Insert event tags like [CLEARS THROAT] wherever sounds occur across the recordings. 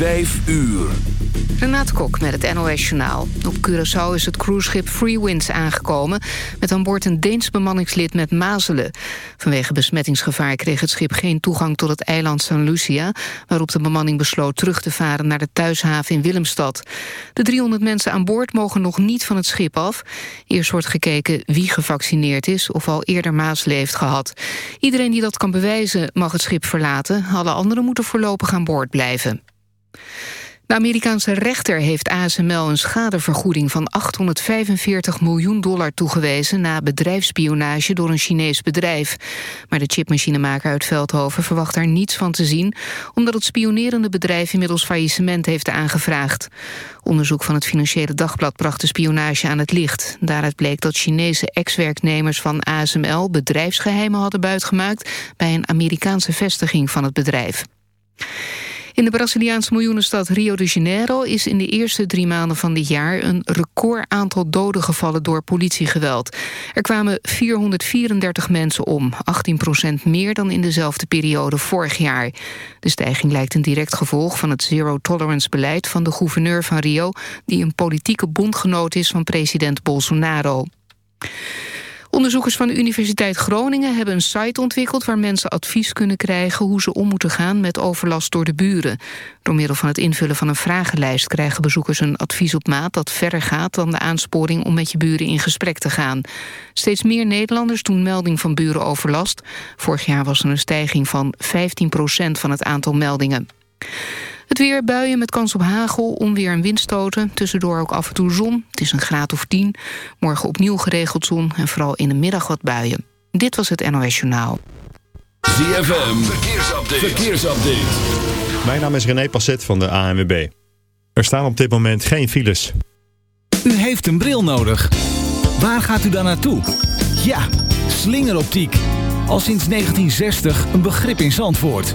Vijf uur. Renate Kok met het NOS Journaal. Op Curaçao is het cruiseschip Free Winds aangekomen... met aan boord een Deens bemanningslid met mazelen. Vanwege besmettingsgevaar kreeg het schip geen toegang tot het eiland St. Lucia... waarop de bemanning besloot terug te varen naar de thuishaven in Willemstad. De 300 mensen aan boord mogen nog niet van het schip af. Eerst wordt gekeken wie gevaccineerd is of al eerder mazelen heeft gehad. Iedereen die dat kan bewijzen mag het schip verlaten. Alle anderen moeten voorlopig aan boord blijven. De Amerikaanse rechter heeft ASML een schadevergoeding van 845 miljoen dollar toegewezen na bedrijfsspionage door een Chinees bedrijf. Maar de chipmachinemaker uit Veldhoven verwacht daar niets van te zien, omdat het spionerende bedrijf inmiddels faillissement heeft aangevraagd. Onderzoek van het Financiële Dagblad bracht de spionage aan het licht. Daaruit bleek dat Chinese ex-werknemers van ASML bedrijfsgeheimen hadden buitgemaakt bij een Amerikaanse vestiging van het bedrijf. In de Braziliaanse miljoenenstad Rio de Janeiro is in de eerste drie maanden van dit jaar een record aantal doden gevallen door politiegeweld. Er kwamen 434 mensen om, 18 procent meer dan in dezelfde periode vorig jaar. De stijging lijkt een direct gevolg van het zero-tolerance beleid van de gouverneur van Rio, die een politieke bondgenoot is van president Bolsonaro. Onderzoekers van de Universiteit Groningen hebben een site ontwikkeld... waar mensen advies kunnen krijgen hoe ze om moeten gaan met overlast door de buren. Door middel van het invullen van een vragenlijst krijgen bezoekers een advies op maat... dat verder gaat dan de aansporing om met je buren in gesprek te gaan. Steeds meer Nederlanders doen melding van burenoverlast. Vorig jaar was er een stijging van 15 procent van het aantal meldingen. Het weer buien met kans op hagel, onweer en windstoten. Tussendoor ook af en toe zon. Het is een graad of 10. Morgen opnieuw geregeld zon en vooral in de middag wat buien. Dit was het NOS Journaal. ZFM, verkeersupdate. verkeersupdate. Mijn naam is René Passet van de ANWB. Er staan op dit moment geen files. U heeft een bril nodig. Waar gaat u dan naartoe? Ja, slingeroptiek. Al sinds 1960 een begrip in Zandvoort.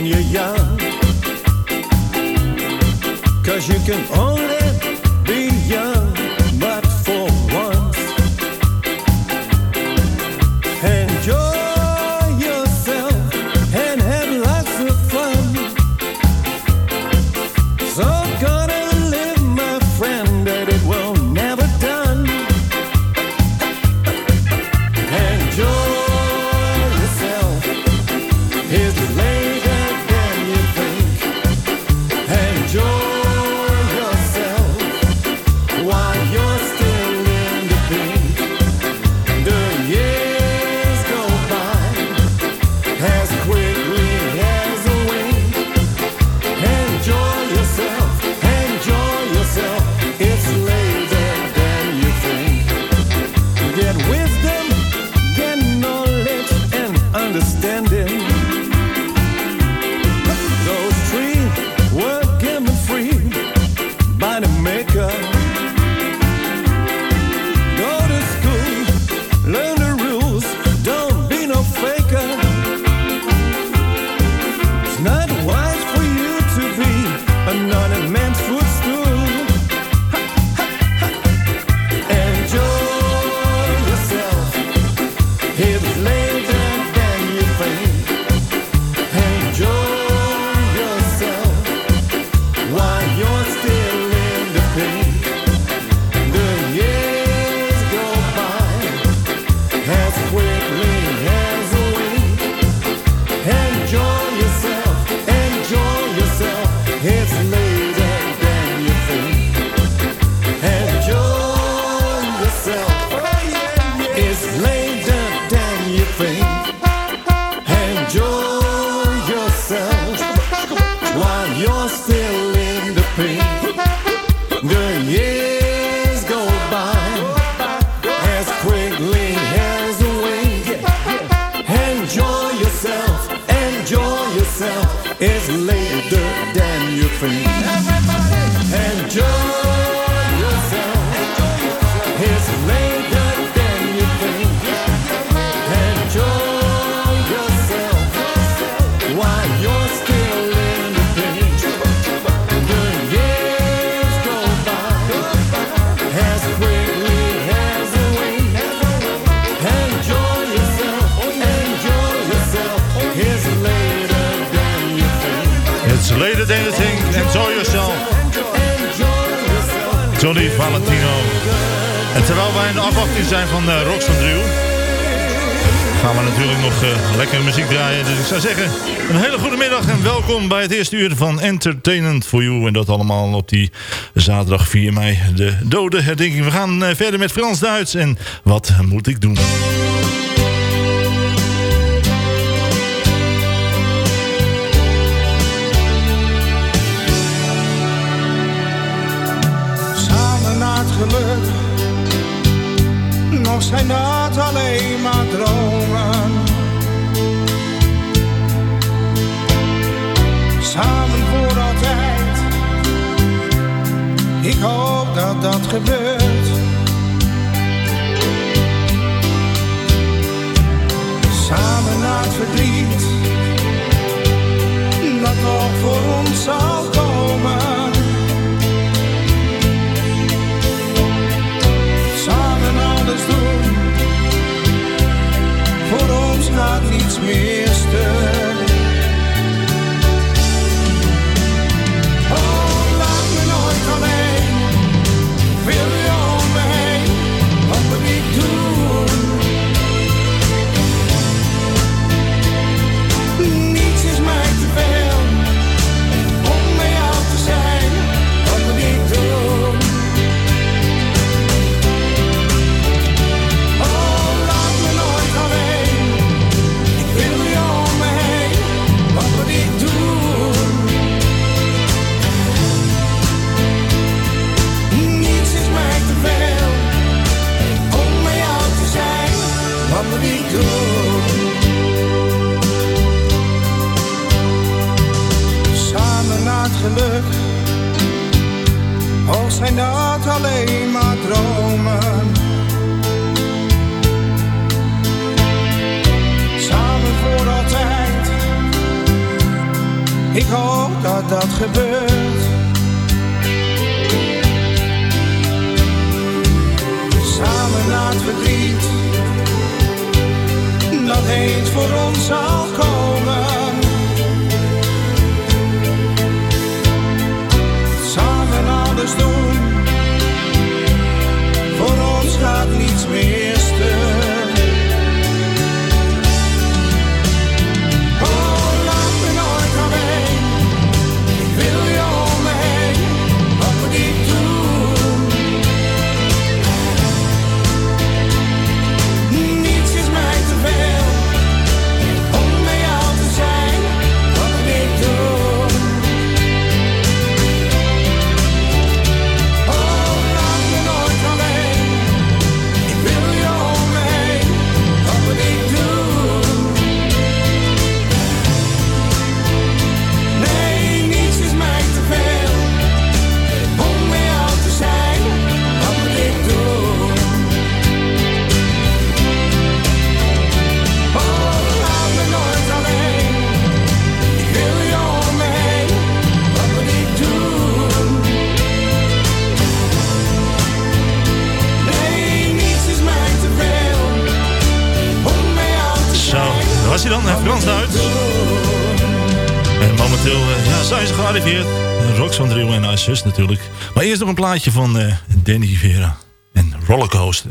and young. Cause you can only be young. Valentino. En terwijl wij in de afwachting zijn van eh, uh, Drew. gaan we natuurlijk nog uh, lekkere muziek draaien. Dus ik zou zeggen, een hele goede middag en welkom bij het eerste uur van Entertainment for You. En dat allemaal op die zaterdag 4 mei, de dode herdenking. We gaan eh, verder met Frans Duits en wat moet ik doen? ik hoop dat dat gebeurt. Samen naar het verdriet, dat nog voor ons zal komen. Samen alles doen, voor ons gaat niets meer. En momenteel eh, ja, zijn ze gearriveerd. Rox van Driel en haar zus natuurlijk. Maar eerst nog een plaatje van eh, Danny Vera en Rollercoaster.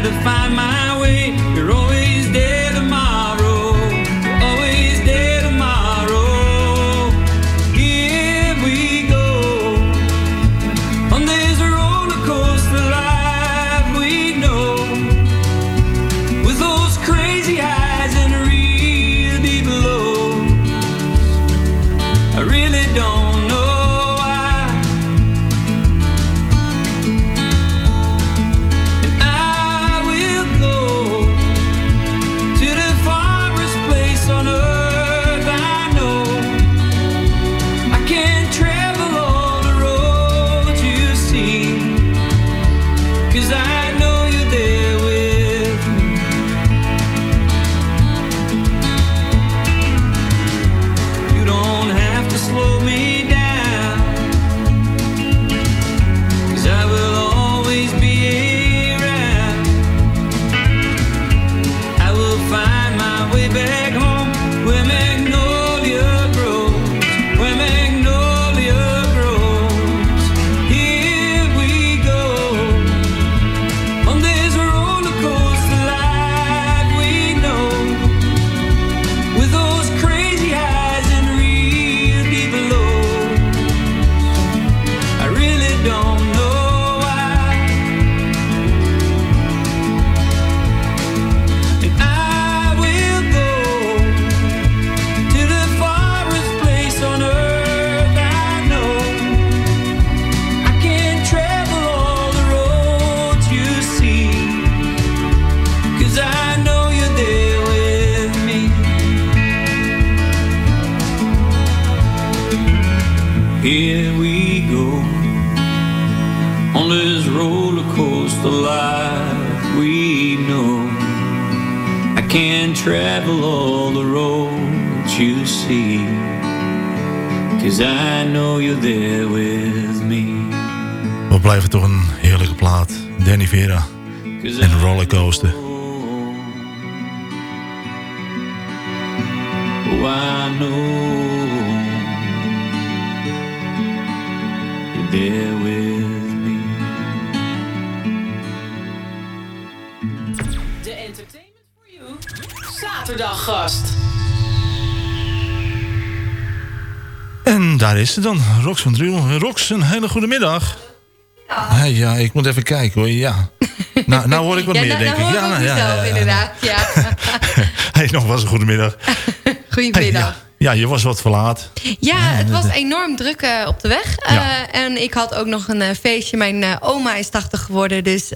try to find my Danny Vera en Rollercoaster. Oh, I know you're there with me. De Entertainment for You zaterdaggast. En daar is ze dan, Rox van Driel. Rox, een hele goede middag. Ja. ja, ik moet even kijken hoor. Ja. [LAUGHS] Nou, nou hoor ik wat Ja, meer, nou- denk nou ik. Ja, nou, ja, mezelf, ja, inderdaad. Ja. [LAUGHS] Hey, nog was een goede middag. [LAUGHS] Goedemiddag. Hey, ja. je was wat verlaat. Ja, het was enorm druk eh, op de weg. Ja. Eh, en ik had ook nog een eh, feestje. Mijn oma is 80 geworden. Dus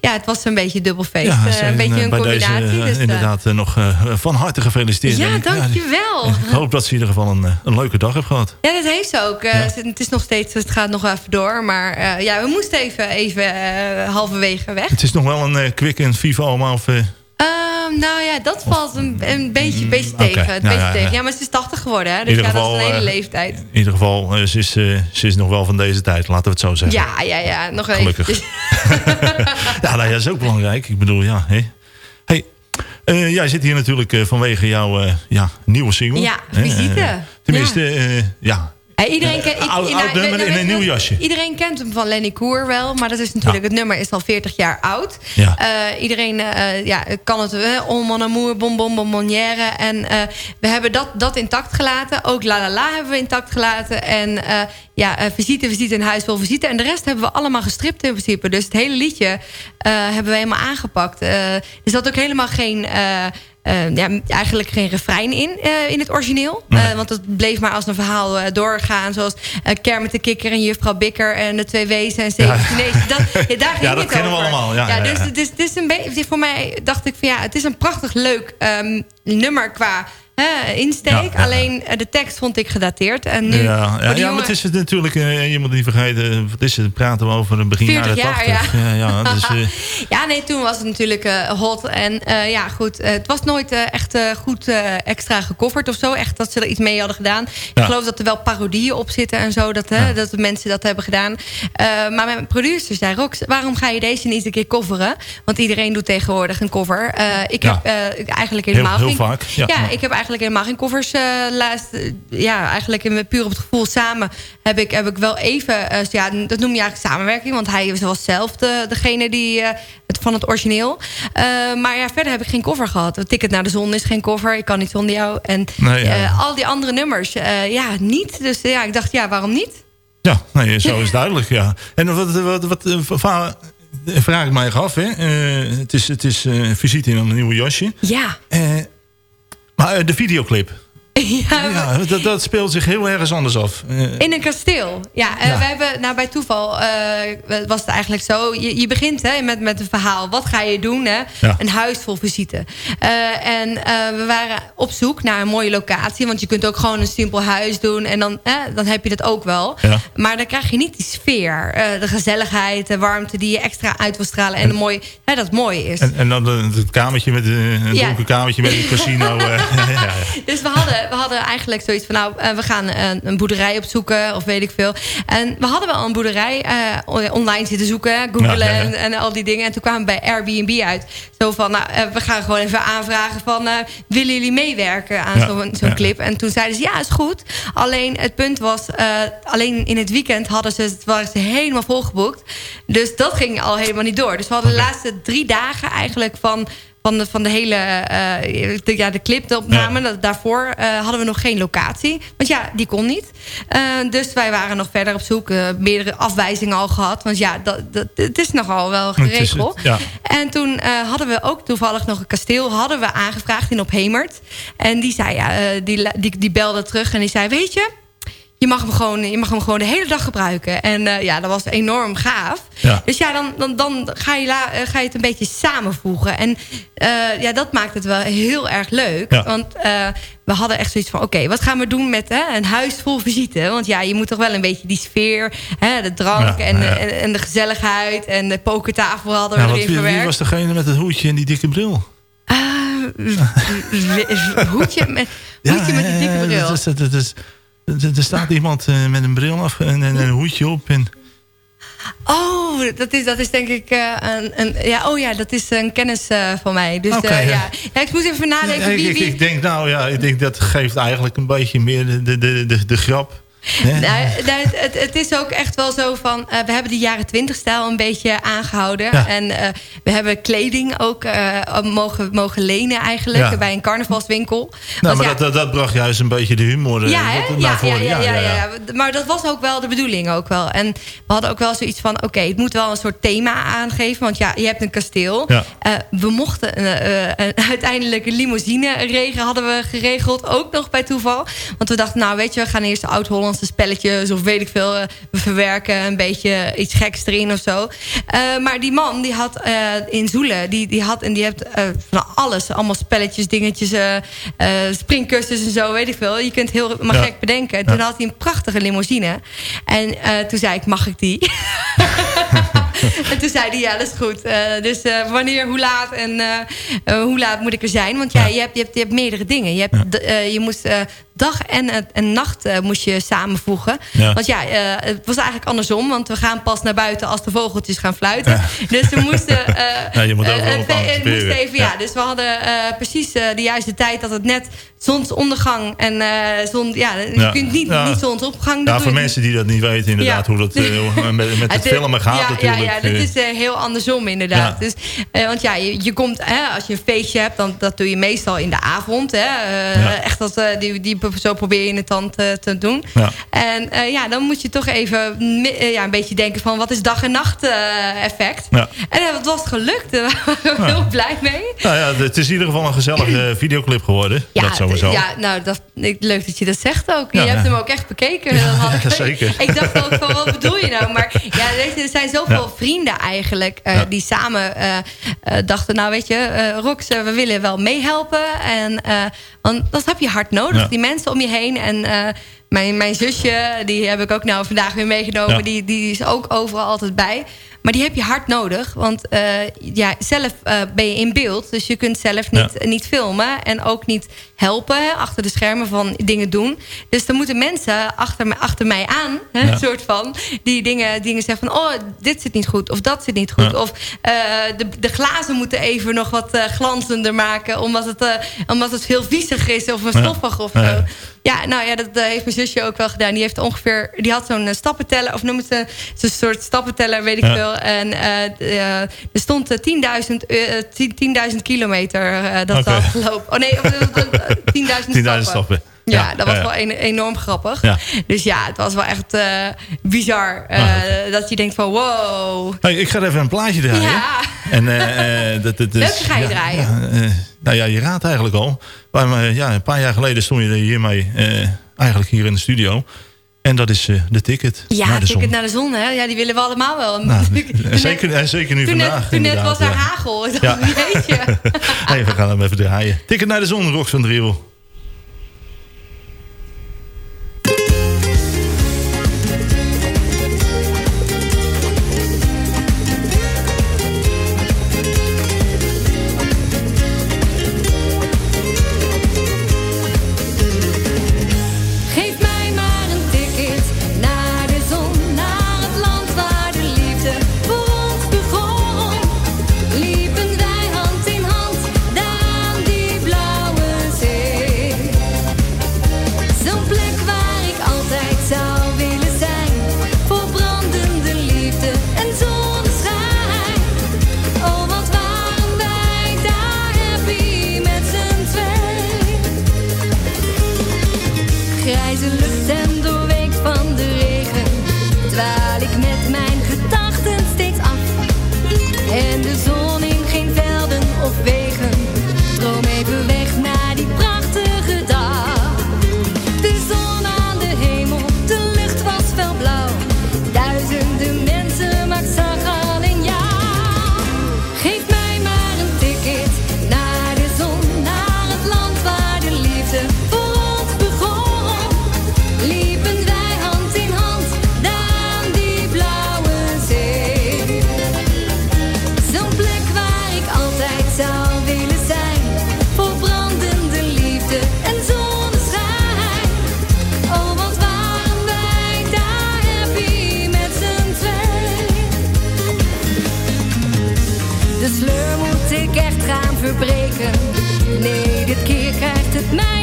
ja, het was een beetje dubbel feest. Ja, een beetje een bij combinatie. Deze, dus, inderdaad nog van harte gefeliciteerd. Ja, dankjewel. Ik hoop dat ze in ieder geval een, een leuke dag heeft gehad. Ja, dat heeft ze ook. Het is nog steeds, het gaat nog even door. Maar ja, we moesten even, even halverwege weg. Het is nog wel een quick en viva oma of... eh, Ehm, nou ja, dat valt een, een beetje, beetje oké. tegen. Een Nou, beetje ja, tegen. ja. Ja, maar ze is 80 geworden. Hè? Dus ja, dat is geval, een hele eh, leeftijd. in ieder geval, eh, ze, is, eh, ze is nog wel van deze tijd, laten we het zo zeggen. Ja, ja, ja. Nog Gelukkig. [LAUGHS] [LAUGHS] Ja, nou, ja, dat is ook belangrijk. Ik bedoel, ja. Hè. Hey, jij zit hier natuurlijk vanwege jouw ja, nieuwe single. Ja, visite. tenminste, ja. Iedereen kent, ik- Oud- nou, nummer nou, in een je nieuw jasje. Iedereen kent hem van Lenny Koer wel. Maar dat is natuurlijk, het nummer is al 40 jaar oud. Ja. Eh, iedereen eh, ja, kan het, uh, On mon amour, bonbon, bonbonnière. En eh, we hebben dat, dat intact gelaten. Ook La La La hebben we intact gelaten. En eh, ja, eh, visite, visite in huis, vol visite. En de rest hebben we allemaal gestript in principe. Dus het hele liedje eh, hebben we helemaal aangepakt. Eh, er zat ook helemaal geen... eh, eh, ja, eigenlijk geen refrein in, eh, in het origineel. Eh, want het bleef maar als een verhaal eh, doorgaan. Zoals Kermit de Kikker en Juffrouw Bikker... en de twee wezen en zeven Ja. Dat, [LAUGHS] ja, daar ging Ja, dat kennen we allemaal. Ja, dus het is een beetje... Voor mij dacht ik van ja, het is een prachtig leuk ehm, nummer qua hè, insteek. Ja. Alleen eh, de tekst vond ik gedateerd. En nu, ja, ja, die maar het is het natuurlijk, eh, je moet niet vergeten, wat is het, praten we over een begin 40 jaren jaar, 80. Ja, ja, dus, [LAUGHS] eh, Ja, nee, toen was het natuurlijk hot. En ja, goed, het was nooit echt goed extra gecoverd of zo. Echt dat ze er iets mee hadden gedaan. Ik geloof dat er wel parodieën op zitten en zo. Dat, hè, dat de mensen dat hebben gedaan. Maar mijn producer zei, Rox, waarom ga je deze niet een keer coveren? Want iedereen doet tegenwoordig een cover. Ik heb eigenlijk Heel- helemaal heel geen... vaak, ja. Ja, ik heb eigenlijk helemaal geen covers uh, laatst. uh, ja, eigenlijk in, puur op het gevoel samen heb ik, heb ik wel even... Uh, ja, dat noem je eigenlijk samenwerking. Want hij was zelf de, degene die, het, van het origineel. maar ja, verder heb ik geen cover gehad. Ticket naar de zon is geen cover. Ik kan niet zonder jou. En ja. al die andere nummers, ja, niet. Dus ja, ik dacht, ja, waarom niet? Ja, nee, zo is duidelijk, ja. En wat, wat, wat, vraag ik mij af, hè. Het is, het is visite in een nieuwe jasje. Ja. Maar de videoclip... [LAUGHS] Ja, ja dat, dat, speelt zich heel ergens anders af. Uh, in een kasteel. Ja, uh, Ja. we hebben, nou bij toeval uh, was het eigenlijk zo. Je, je begint hè, met, met een verhaal. Wat ga je doen? Hè? Ja. Een huis vol visite. Uh, en we waren op zoek naar een mooie locatie. Want je kunt ook gewoon een simpel huis doen. En dan, dan heb je dat ook wel. Maar dan krijg je niet die sfeer. eh, de gezelligheid, de warmte die je extra uit wil stralen. En, en mooi, hè, dat mooi is. En, en dan het kamertje met een donker kamertje met een casino. [LAUGHS] [LAUGHS] ja, ja. Dus we hadden, we hadden eigenlijk zoiets van... nou, uh, we gaan uh, een boerderij opzoeken of weet ik veel. En we hadden wel een boerderij uh, online zitten zoeken, googlen Ja, ja, ja. En, en al die dingen. En toen kwamen we bij Airbnb uit. Zo van, nou, we gaan gewoon even aanvragen van... willen jullie meewerken aan zo'n clip? En toen zeiden ze, ja, is goed. Alleen het punt was, alleen in het weekend hadden ze, het waren ze helemaal volgeboekt. Dus dat ging al helemaal niet door. Dus we hadden de laatste drie dagen eigenlijk van van de, van de hele uh, de, ja, de clip, de opname. Ja. Daarvoor uh, hadden we nog geen locatie. Want ja, die kon niet. Uh, dus wij waren nog verder op zoek. meerdere afwijzingen al gehad. Want ja, dat, dat, het is nogal wel geregeld. Het, ja. En toen hadden we ook toevallig nog een kasteel. Hadden we aangevraagd in op Hemert. En die zei, ja, die, die, die belde terug en die zei... Weet je, je mag, hem gewoon, je mag hem gewoon de hele dag gebruiken. En eh, ja, dat was enorm gaaf. Ja. Dus ja, dan, dan, dan ga, je la, eh, ga je het een beetje samenvoegen. En eh, ja, dat maakt het wel heel erg leuk. Ja. Want we hadden echt zoiets van... oké, wat gaan we doen met hè, een huis vol visite? Want ja, je moet toch wel een beetje die sfeer... Hè, de drank Ja, en, en, en de gezelligheid... en de pokertafel hadden we erin wie, wie verwerkt. was degene met het hoedje en die dikke bril? Ah, hoedje met, [LAUGHS] hoedje met die dikke bril. dat is- dat is- Er er staat iemand eh, met een bril af en, en een hoedje op. En, Oh, dat is, dat is denk ik eh, een, een... Ja, oh ja, dat is een kennis eh, van mij. Dus ja. ja. ja. Ik moest even nadenken Ja, ik, wie... ik, wie... ik denk nou ja, ik denk dat geeft eigenlijk een beetje meer de, de, de, de, de grap. [LAUGHS] Nou, nou, het, het is ook echt wel zo van... eh, we hebben de jaren twintig stijl een beetje aangehouden. Ja. En eh, we hebben kleding ook eh, mogen, mogen lenen eigenlijk... Ja. bij een carnavalswinkel. nou, Want maar ja, dat, dat, bracht juist een beetje de humor ja, naar ja, ja, voren. ja, ja, ja, ja. Maar dat was ook wel de bedoeling ook wel. En we hadden ook wel zoiets van... oké, het moet wel een soort thema aangeven. Want ja, je hebt een kasteel. We mochten een- [LAUGHS] uiteindelijk een limousine regen hadden we geregeld. Ook nog bij toeval. Want we dachten, nou weet je, we gaan eerst de spelletjes... of weet ik veel, eh, we verwerken een beetje iets geks erin of zo. Eh, maar die man, die had eh, in Zoelen... die, die had en die heeft eh, van alles. Allemaal spelletjes, dingetjes, springkussens en zo, weet ik veel. Je kunt heel maar Ja. gek bedenken. Toen Ja. had hij een prachtige limousine. En toen zei ik, mag ik die? [LAUGHS] [LAUGHS] en toen zei hij, ja, dat is goed. Eh, dus eh, wanneer, hoe laat en eh, hoe laat moet ik er zijn? Want ja, Je, hebt, je, hebt, je hebt meerdere dingen. Je, hebt, je moest dag en, en nacht moest je samenvoegen. Ja. Want ja, het was eigenlijk andersom. Want we gaan pas naar buiten als de vogeltjes gaan fluiten. [LAUGHS] Dus we moesten... [LAUGHS] Ja, je moet overal op moest even, ja. Dus we hadden precies de juiste tijd dat het net zonsondergang en zon, ja, je Ja. kunt niet, Ja. niet zonsopgang. dat Ja, voor mensen die dat niet weten inderdaad, Ja. hoe dat met, met het filmen gaat natuurlijk. Ja, eh. is eh, heel andersom inderdaad. Dus, eh, want ja, je, je komt, hè, als je een feestje hebt, dan dat doe je meestal in de avond. Hè, Eh. Echt dat, die, die, zo probeer je het dan te, te doen. Ja. En ja, dan moet je toch even ja, een beetje denken van wat is dag en nacht effect. En dat was gelukt. [LAUGHS] Daar waren we heel blij mee. Nou ja, het is in ieder geval een gezellige [CLEARS THROAT] videoclip geworden. dat sowieso. Ja, nou, dat, leuk dat je dat zegt ook. Je hebt hem ook echt bekeken. [LAUGHS] Zeker. Ik dacht ook van, wat bedoel je nou? Maar ja, er zijn zoveel. Vrienden eigenlijk... eh, Ja. die samen eh, eh, dachten, nou weet je... Rox, we willen wel meehelpen. En, want dat heb je hard nodig, Ja. die mensen om je heen. En mijn, mijn zusje, die heb ik ook nou vandaag weer meegenomen... Ja. Die, die is ook overal altijd bij... Maar die heb je hard nodig. Want eh, ja, zelf eh, ben je in beeld. Dus je kunt zelf niet, niet filmen. En ook niet helpen hè, achter de schermen van dingen doen. Dus er moeten mensen achter, me, achter mij aan. Hè, Ja. soort van. Die dingen, dingen zeggen van... Oh, dit zit niet goed. Of dat zit niet goed. Ja. Of eh, de, de glazen moeten even nog wat glanzender maken. Omdat het, omdat het veel viezig is. Of een stoffig of zo. Ja, nou ja, dat eh, heeft mijn zusje ook wel gedaan. Die heeft ongeveer, die had zo'n eh, stappenteller, of noem het ze, zo'n soort stappenteller, weet ik Ja. veel. En eh, er stond eh, 10.000 eh, 10 10.000 kilometer dat ze had gelopen. Oh nee, of, eh, eh, 10.000 10.000 stappen. stappen. Ja, dat was wel een- enorm grappig. Dus ja, het was wel echt eh, bizar. eh, Ah, Dat je denkt van wow. Hey, ik ga even een plaatje draaien. Ja. En, eh, dat, dat is, Welke ga je draaien? nou ja, je raadt eigenlijk al. Maar, ja, een paar jaar geleden stond je hiermee eigenlijk hier in de studio. En dat is de ticket Ja, naar de ticket zon. naar de zon, hè? Ja, die willen we allemaal wel. Nou, [LAUGHS] zeker, zeker nu toen net, vandaag. toen net was er ja. hagel. Ik dacht, Ja. Hey, [LAUGHS] we gaan hem even draaien. Ticket naar de zon, Rox van Driel. het keer krijgt het mij.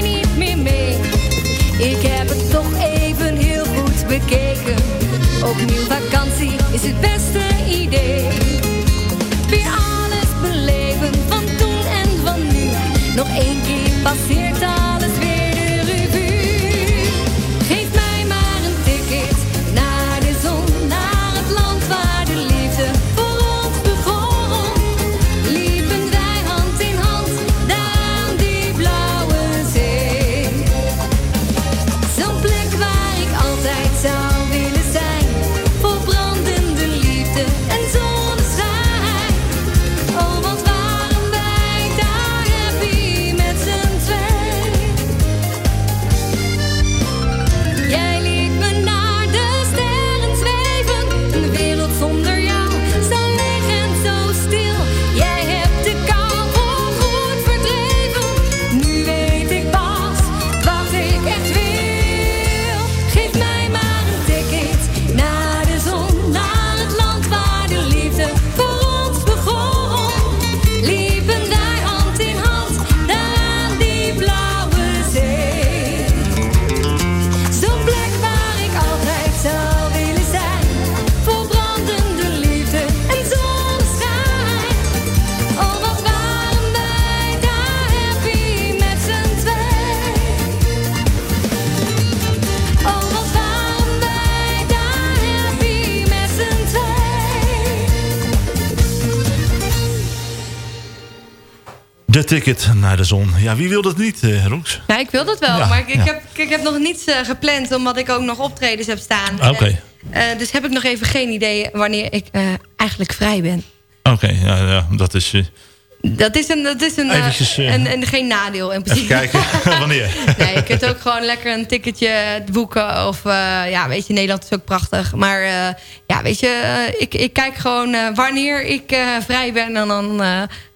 Ticket naar de zon. Ja, wie wil dat niet, eh Roeks? Ja, ik wil dat wel, Ja, maar ik, heb, ik heb nog niets eh, gepland... omdat ik ook nog optredens heb staan. Oké. En, eh, dus heb ik nog even geen idee wanneer ik eigenlijk vrij ben. Oké, ja, ja, dat is... Dat is, een, dat is een, Eventjes, een, een- geen nadeel in even principe. kijken [LAUGHS] wanneer. Nee, je kunt ook gewoon lekker een ticketje boeken. Of ja, weet je, Nederland is ook prachtig. Maar ja, weet je, ik, ik kijk gewoon wanneer ik vrij ben. En dan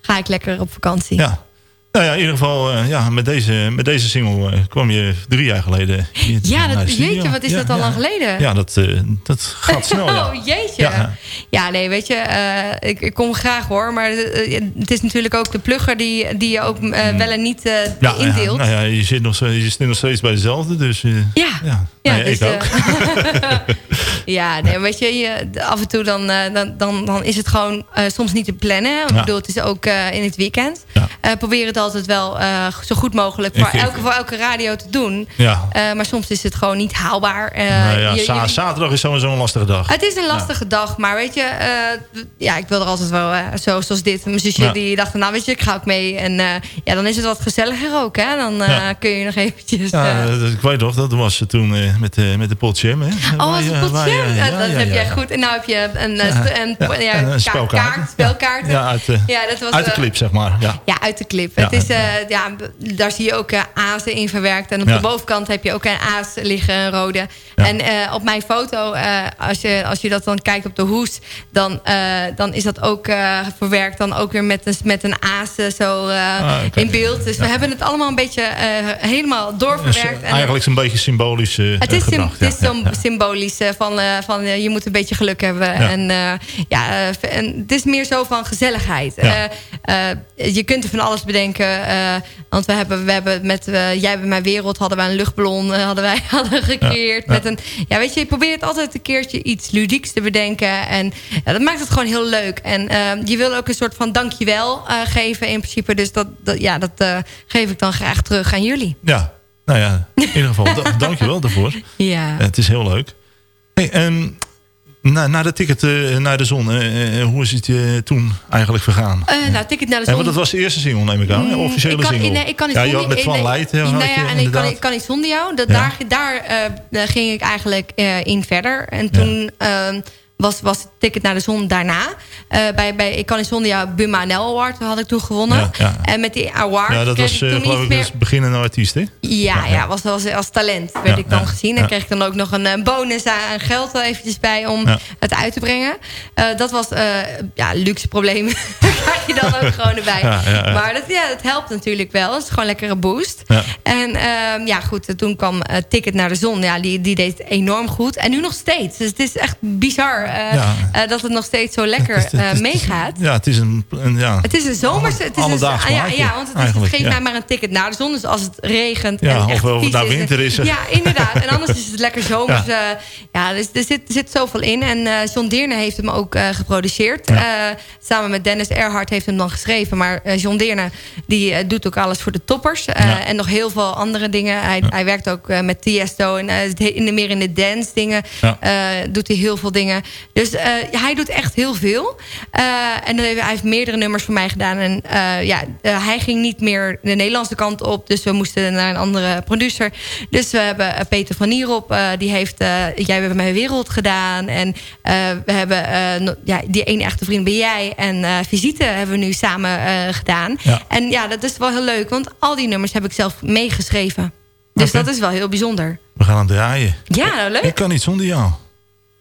ga ik lekker op vakantie. Ja. Nou ja, in ieder geval, eh, ja, met, deze, met deze single eh, kwam je drie jaar geleden Ja, dat, jeetje, wat is Ja, dat al ja. lang geleden? Ja, dat, eh, dat gaat snel. [LAUGHS] Oh, jeetje. Ja, nee, weet je, ik, ik kom graag hoor. Maar het is natuurlijk ook de plugger die, die je ook eh, wel en niet Hmm. Ja, ja, indeelt. nou ja, je zit, nog, je zit nog steeds bij dezelfde, dus... Ja. ja. Nou dus, ik ook. [LAUGHS] [LAUGHS] ja, nee, weet je, je af en toe dan, eh, dan, dan, dan is het gewoon eh, soms niet te plannen. Ik Ja. bedoel, het is ook eh, in het weekend. Eh, probeer het altijd wel zo goed mogelijk voor Ik- elke, voor elke radio te doen. Ja. Maar soms is het gewoon niet haalbaar. Nou ja, je- za- je- zaterdag is sowieso een lastige dag. het is een lastige dag, maar weet je, ja, ik wil er altijd wel, zo, zoals dit. Mijn zusje Ja. die dacht, nou weet je, ik ga ook mee. En ja, dan is het wat gezelliger ook, hè. Dan Ja. kun je nog eventjes... Ja, dat- ik weet toch, dat was toen met, de met de potjam, hè? Oh, je- potje? Ja, dat heb jij goed. En nou heb je een, eh, een, spelkaart. kaart, spelkaarten. Ja, uit de, dat was, uit de eh, clip, zeg maar. Ja. Uit de clip. Het is, eh, ja, b- daar zie je ook eh, azen in verwerkt. En op de bovenkant heb je ook een aas liggen, een rode. En eh, op mijn foto, eh, als, je, als je dat dan kijkt op de hoes... dan, eh, dan is dat ook eh, verwerkt dan ook weer met een, met een aas eh, zo eh, Ah, in beeld. Dus we hebben het allemaal een beetje eh, helemaal doorverwerkt. eh, En, eigenlijk een beetje symbolisch eh, het is, het is symbolisch eh, van, eh, van eh, je moet een beetje geluk hebben. Ja. En, eh, ja, eh, en het is meer zo van gezelligheid. Ja. Eh, eh, je kunt er van alles bedenken. eh, want we hebben, we hebben met eh, Jij bent mijn wereld hadden wij een luchtballon eh, hadden wij [LAUGHS] hadden gecreëerd. Ja. Met een, ja, weet je, je probeert altijd een keertje iets ludieks te bedenken. En dat maakt het gewoon heel leuk. En eh, je wil ook een soort van dankjewel eh geven in principe. Dus dat, dat, ja, dat eh, geef ik dan graag terug aan jullie. Ja, nou ja, in ieder geval, da- dank je wel daarvoor. [LAUGHS] Ja. Het is heel leuk. Hey, en na, na de ticket eh, naar de zon, eh, hoe is het eh, toen eigenlijk vergaan? Nou, Ticket naar de Zon. want dat was de eerste single, neem ik aan. Mm, Officiële ik kan, single. Nee, ik kan niet ja, je zonder- had met Van hè, nou ja, en ik kan, ik kan niet zonder jou. Dat, Ja. Daar, daar ging ik eigenlijk in verder. En toen ehm, was, was het ticket naar de zon daarna. Eh, bij, bij Ik kan niet zonder jou, Buma NL Award had ik toen gewonnen. Ja, ja. En met die award Ja, dat was ik eh, toen geloof ik meer... als beginnende artiest, hè? Ja, ja, was, was als talent werd ik dan gezien. En kreeg ik dan ook nog een eh, bonus aan geld er eventjes bij om het uit te brengen. Dat was ja, luxe probleem. [LAUGHS] Daar krijg je dan ook gewoon erbij. Maar dat, ja, dat helpt natuurlijk wel. Het is gewoon lekker een boost. En ehm, ja, goed, toen kwam Ticket naar de Zon. Ja, die, die deed enorm goed. En nu nog steeds. Dus het is echt bizar. Ja. Eh, dat het nog steeds zo lekker eh, meegaat. Ja, het is een... een ja. Het is een zomerse... Het is een, ah, ja, ja, want het is, eigenlijk, geef ja. mij maar een ticket naar de zon. Dus als het regent Ja, en echt wel het nou winter is. Ja, inderdaad. En anders is het lekker zomers. Ja, ja dus er zit, er zit zoveel in. En eh, John Deerne heeft hem ook eh, geproduceerd. Eh, samen met Dennis Erhard heeft hem dan geschreven. Maar eh, John Deerne die, eh, doet ook alles voor de toppers. Eh. En nog heel veel andere dingen. Hij, hij werkt ook eh, met Tiesto. En eh, het in de, meer in de dance dingen. Eh, doet hij heel veel dingen. Dus eh, hij doet echt heel veel. Eh, en hij heeft meerdere nummers voor mij gedaan. En eh, ja, eh, hij ging niet meer de Nederlandse kant op. Dus we moesten naar een andere producer. Dus we hebben eh, Peter van Nierop. eh, die heeft eh, Jij bent mijn wereld gedaan. En eh, we hebben eh, ja, Die ene echte vriend ben jij. En eh, Visite hebben we nu samen eh, gedaan. Ja. En ja, dat is wel heel leuk. Want al die nummers heb ik zelf meegeschreven. Dus dat is wel heel bijzonder. We gaan hem draaien. Ja, nou leuk. Ik kan niet zonder jou.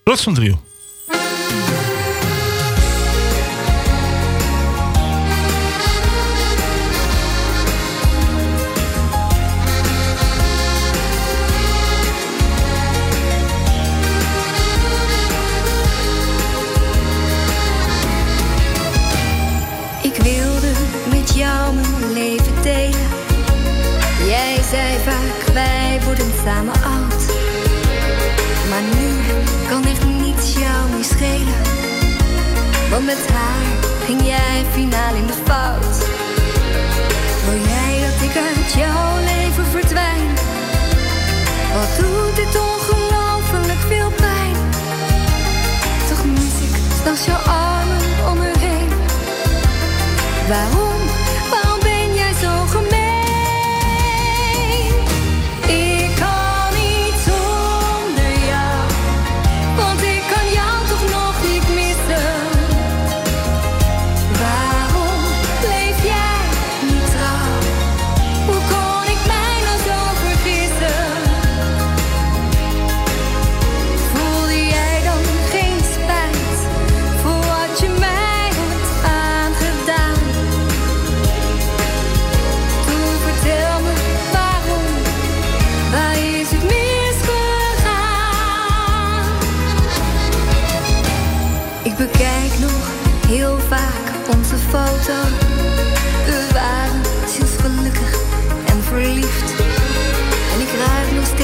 Rots van Driel. Finaal in de fout. Wil jij dat ik uit jouw leven verdwijn? Wat doet dit ongelooflijk veel pijn? Toch mis ik s'nachts jouw armen om me heen. Waarom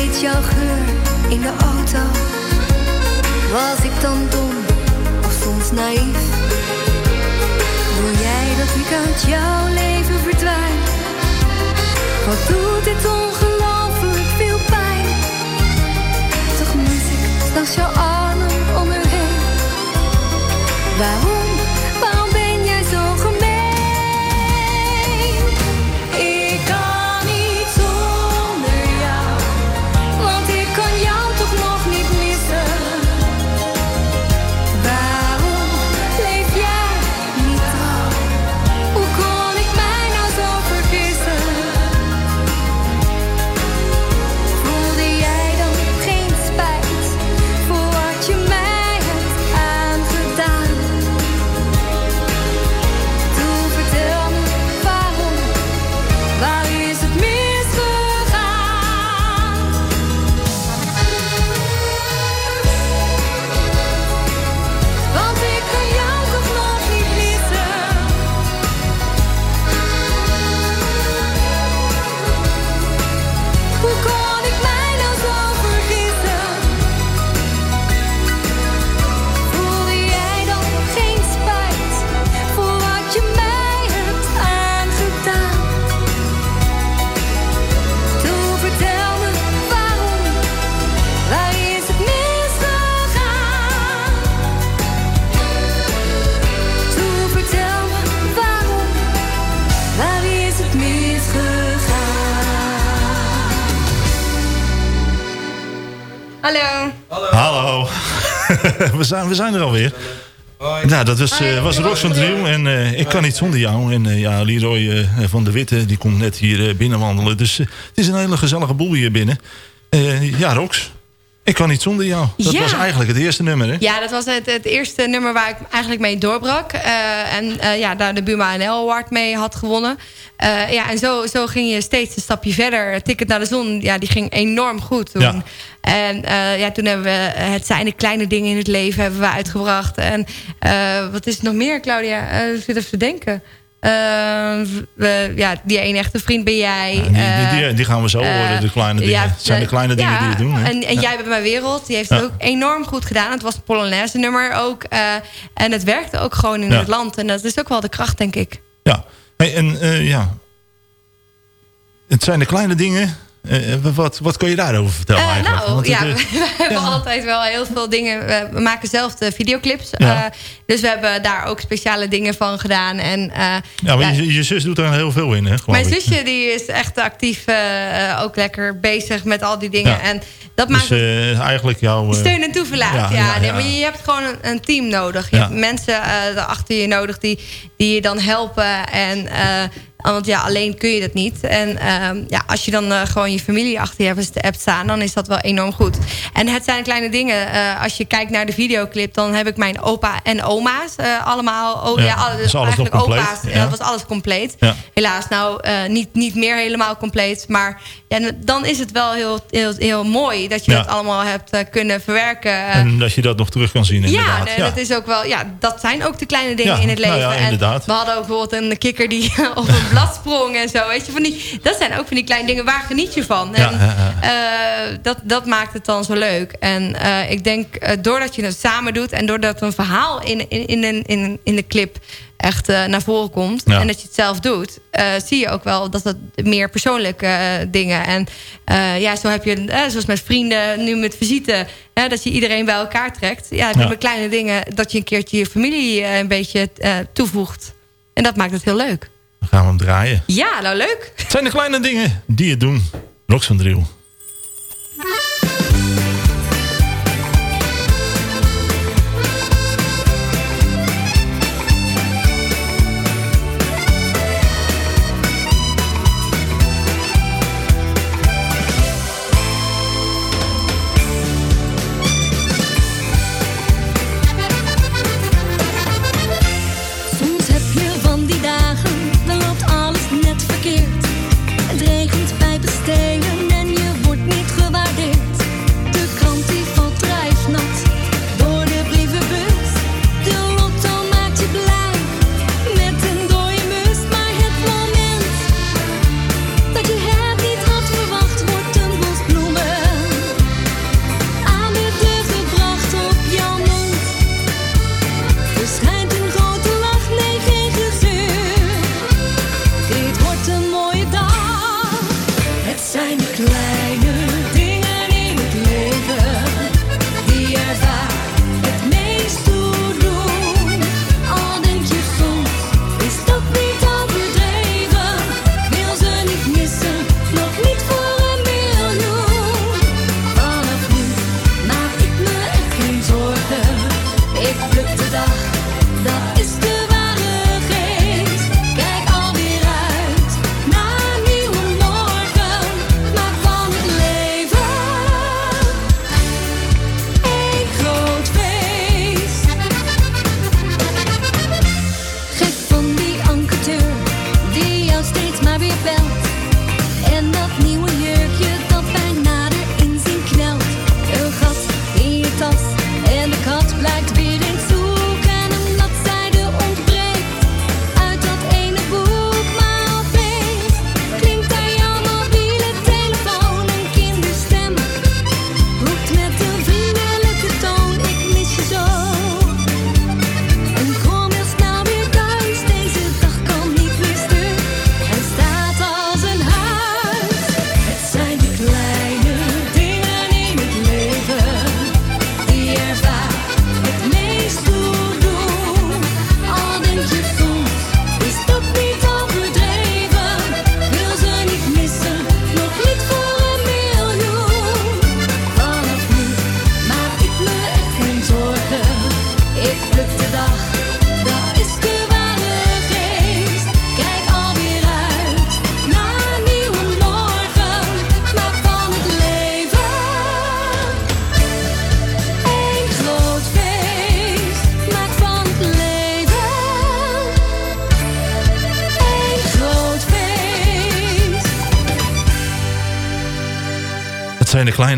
steeds jouw geur in de auto. Was ik dan dom of soms naïef? Wil jij dat ik uit jouw leven verdwijn? Wat doet dit ongelooflijk veel pijn? Toch mis ik s'nachts jouw armen om me heen. Waarom [LAUGHS] we, zijn, we zijn er alweer. Nou, dat was, eh, was Rox van Driel en eh, ik kan niet zonder jou. En eh, ja, Leroy van de Witte, die komt net hier binnenwandelen. Dus het is een hele gezellige boel hier binnen. Ja, Rox. Ik kan niet zonder jou. Dat Ja. was eigenlijk het eerste nummer, hè? Ja, dat was het, het eerste nummer waar ik eigenlijk mee doorbrak. Eh, en eh, ja, daar de Buma NL Award mee had gewonnen. Eh, ja, en zo, zo ging je steeds een stapje verder. Ticket naar de zon, ja, die ging enorm goed toen. Ja. En ja, toen hebben we Het zijn de kleine dingen in het leven hebben we uitgebracht. En wat is het nog meer, Claudia? Ik zit even te denken. Eh, we- ja, die ene echte vriend ben jij. Die, die, Eh, die, die gaan we zo eh, horen, de kleine dingen. ja, het zijn de kleine dingen die je doen, hè? En, en. Jij bent mijn wereld. Die heeft het ook enorm goed gedaan. Het was een Polonaise nummer ook. eh, en het werkte ook gewoon in het land. En dat is ook wel de kracht, denk ik. Ja, hey, en eh, ja. Het zijn de kleine dingen. Eh, wat, wat kun je daarover vertellen Eh, eigenlijk? nou, Want ja, het, [LAUGHS] we, eh, hebben altijd wel heel veel dingen. We, maken zelf de videoclips. Ja. Eh, dus we hebben daar ook speciale dingen van gedaan. En, eh, ja, maar ja, je, je zus doet er heel veel in, hè? mijn ik. zusje die is echt actief eh, ook lekker bezig met al die dingen. Ja. En dat maakt Dus eh, eigenlijk jouw... eh, Steun en toeverlaat, ja. nee, maar je, hebt gewoon een, een team nodig. Je hebt mensen eh achter je nodig die, die je dan helpen. En, eh, want ja, alleen kun je dat niet. En ehm, ja, als je dan eh, gewoon je familie achter je hebt, staan... dan is dat wel enorm goed. En het zijn kleine dingen. Eh, als je kijkt naar de videoclip... dan heb ik mijn opa en oma's eh, allemaal... Oh, Ja, ja, nog eigenlijk opa's. Ja. En dat was alles compleet. Ja. Helaas nou niet, niet meer helemaal compleet. Maar ja, dan is het wel heel, heel, heel mooi... dat je Ja. dat allemaal hebt kunnen verwerken. En dat je dat nog terug kan zien, ja, inderdaad. nee, dat is ook wel. Ja, dat zijn ook de kleine dingen Ja, in het nou leven. ja, En inderdaad. we hadden ook bijvoorbeeld een kikker die [LAUGHS] op een blad sprong en zo. Weet je, van die, dat zijn ook van die kleine dingen. Waar geniet je van? En, eh, dat, dat maakt het dan zo leuk. En eh, ik denk, eh, doordat je het samen doet en doordat een verhaal in, in, in, in, in de clip echt naar voren komt. Ja. En dat je het zelf doet. zie je ook wel dat het meer persoonlijke dingen. En ja, zo heb je, zoals met vrienden, nu met visite. dat je iedereen bij elkaar trekt. Ja, je Ja. kleine dingen dat je een keertje je familie een beetje toevoegt. En dat maakt het heel leuk. Dan gaan we hem draaien. Ja, nou leuk. Het zijn de kleine dingen die het doen. Rox van Driel.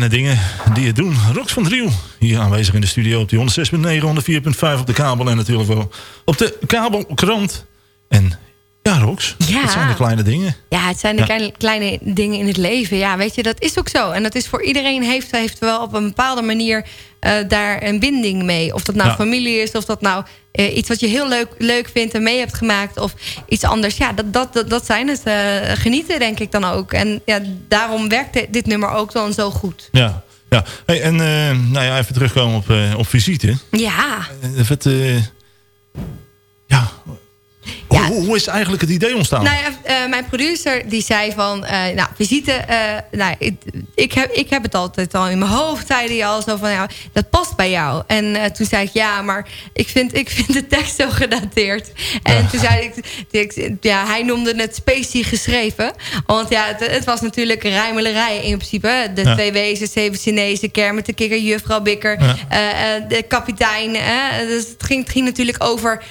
Dingen die het doen. Rox van Driel, hier aanwezig in de studio op die 106.9, 104.5 op de kabel en natuurlijk wel op de kabelkrant. Ja, Ja. dat zijn de kleine dingen. Ja, het zijn de Ja. kleine, kleine dingen in het leven. Ja, weet je, dat is ook zo. En dat is voor iedereen heeft, heeft wel op een bepaalde manier eh, daar een binding mee. Of dat nou Ja. familie is, of dat nou eh, iets wat je heel leuk, leuk vindt en mee hebt gemaakt. Of iets anders. Ja, dat, dat, dat, dat zijn het. eh, genieten denk ik dan ook. En ja, daarom werkt dit, dit nummer ook dan zo goed. Ja, ja. Hey, en nou ja, even terugkomen op, op visite. Ja. Wat, eh, ja. Hoe, hoe- is eigenlijk het idee ontstaan? Nou ja, eh, mijn producer die zei van... eh, nou, visite... eh, nou, ik, ik, heb, ik heb het altijd al in mijn hoofd, zei hij al. Zo van, ja, dat past bij jou. En toen zei ik, ja, maar ik vind, ik vind de tekst zo gedateerd. En toen zei ik, ja, hij noemde het specie geschreven. Want ja, het, het was natuurlijk rijmelerij in principe. De twee wezens, zeven Chinezen, Kermit de Kikker, Juffrouw Bikker... De kapitein. Dus het ging, het ging natuurlijk over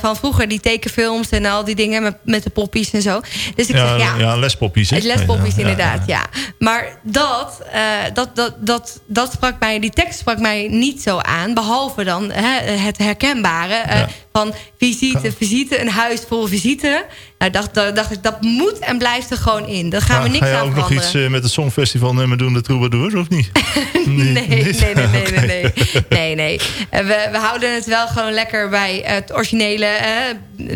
van vroeger die tekenfilms en al die dingen met, met de poppies en zo. Dus ik ja, zeg ja. ja, lespoppies. hè? Het lespoppies Ja, inderdaad, ja. Maar dat, eh, dat, dat, dat, dat sprak mij, die tekst sprak mij niet zo aan. Behalve dan hè, het herkenbare eh, van visite, visite, een huis vol visite. Nou, dacht, dacht, dat moet en blijft er gewoon in. Daar gaan we Ja, niks ga je aan ook nog veranderen. iets eh, met het Songfestival nummer doen, de Troubadours, of [LAUGHS] niet? Nee, nee, nee, [LAUGHS] nee, nee, nee, nee. nee, nee. We, we houden het wel gewoon lekker bij het originele. eh,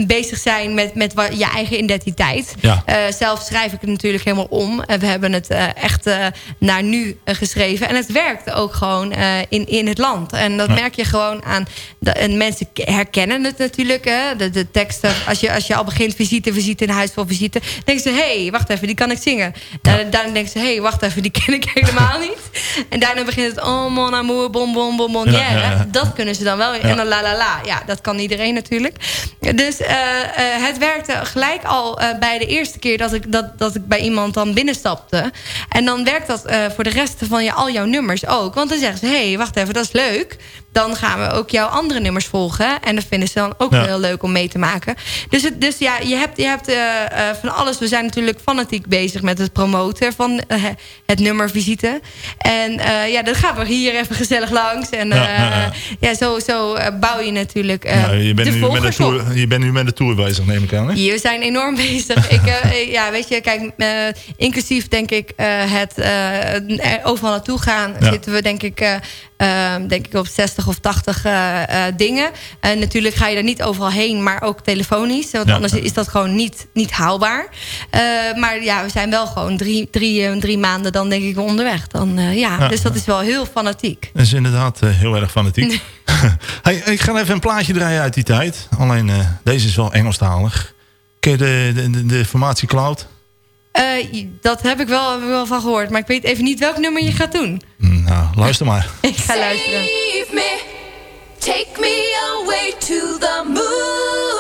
bezig zijn met, met wat, je eigen identiteit. Ja. Eh, zelf schrijf ik het natuurlijk helemaal om. En we hebben het echt naar nu geschreven. En het werkt ook gewoon in, in het land. En dat Ja. merk je gewoon aan... De, en mensen herkennen het natuurlijk. Hè? De, de teksten. Als je, als je al begint visite, visite, in huis vol visite. Denken ze, hé, hey, wacht even, die kan ik zingen. Dan, dan denken ze, hé, hey, wacht even, die ken ik helemaal niet. En daarna begint het, oh mon amour, bon bon bon bon Ja. Dat kunnen ze dan wel. En dan la la la. Ja, dat kan iedereen natuurlijk. Dus eh, eh, het werkte gelijk al eh, bij de eerste keer dat ik, dat, dat ik bij iemand dan binnenstapte. En dan werkt dat voor de rest van je, al jouw nummers ook. Want dan zeggen ze, hé, hey, wacht even, dat is leuk. Dan gaan we ook jouw andere nummers volgen. En dat vinden ze dan ook Ja. heel leuk om mee te maken. Dus, het, dus ja, je hebt, je hebt eh, eh, van alles. We zijn natuurlijk fanatiek bezig met het promoten van eh, het nummer visite. En ja, dan gaan we hier even gezellig langs. En Ja, ja, zo, zo bouw je natuurlijk Nou, je, bent de nu met de op. tour, je bent nu met de tour bezig, neem ik aan. Hè? We zijn enorm [LAUGHS] bezig. ik, ja, weet je, kijk, inclusief denk ik het overal naartoe gaan... Ja. zitten we denk ik, denk ik op 60 of 80 eh, eh, dingen. En natuurlijk ga je er niet overal heen, maar ook telefonisch. Want Ja. anders is dat gewoon niet, niet haalbaar. Eh, maar ja, we zijn wel gewoon drie, drie, drie maanden dan denk ik onderweg. Dan, ja, Ja. dus dat is wel heel fanatiek. Dat is inderdaad heel erg fanatiek. [LAUGHS] hey, ik ga even een plaatje draaien uit die tijd. Alleen deze is wel Engelstalig. Ken je de, de, de, de formatie Cloud? Eh, dat heb ik wel, heb ik wel van gehoord. Maar ik weet even niet welk nummer je gaat doen. Nou, luister maar. [LAUGHS] Ik ga luisteren. Save me, take me away to the moonlight.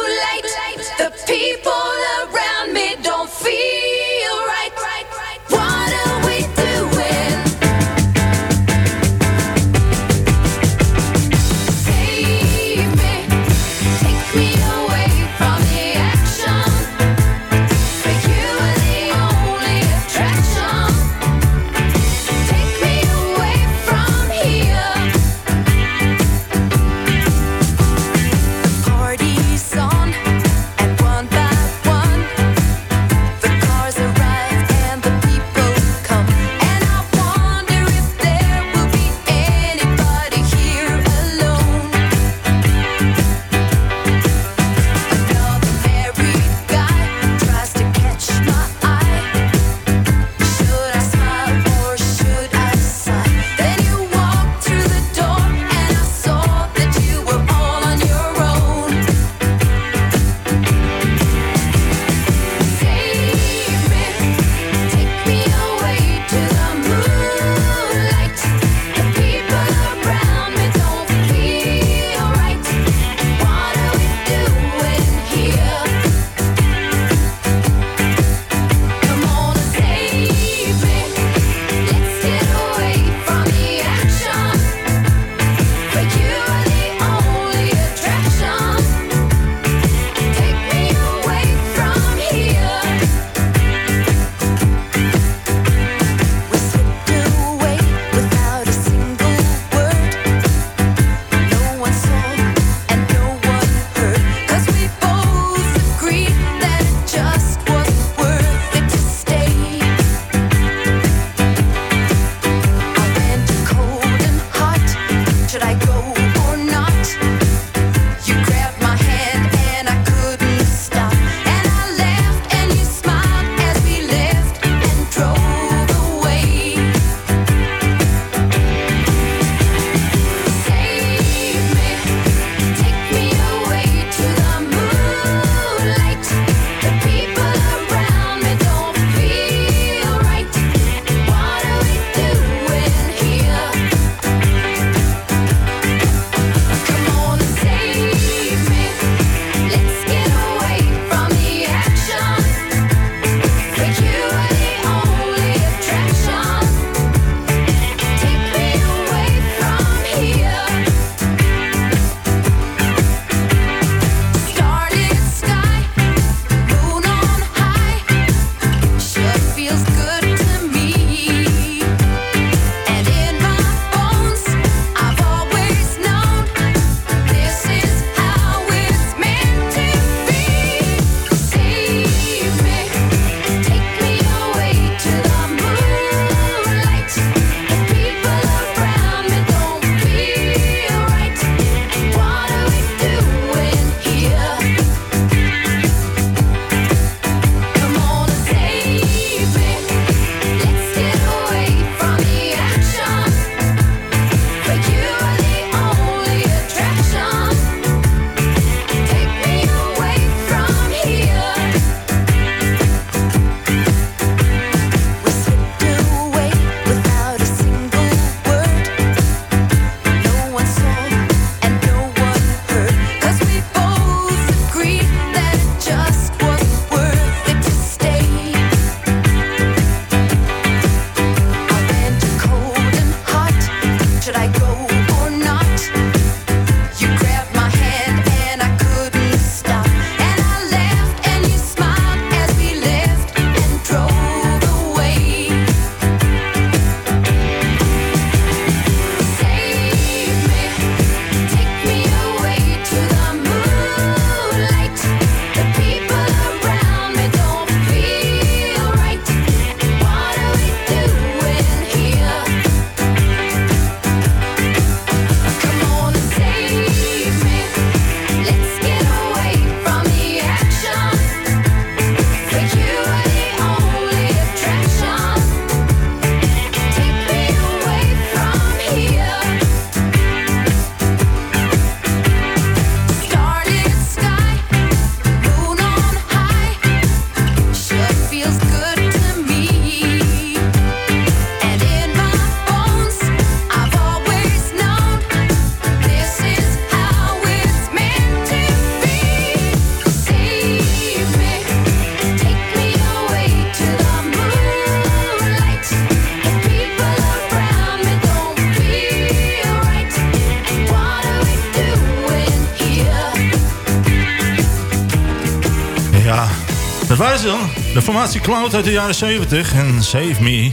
Formatie Cloud uit de jaren 70 en Save Me.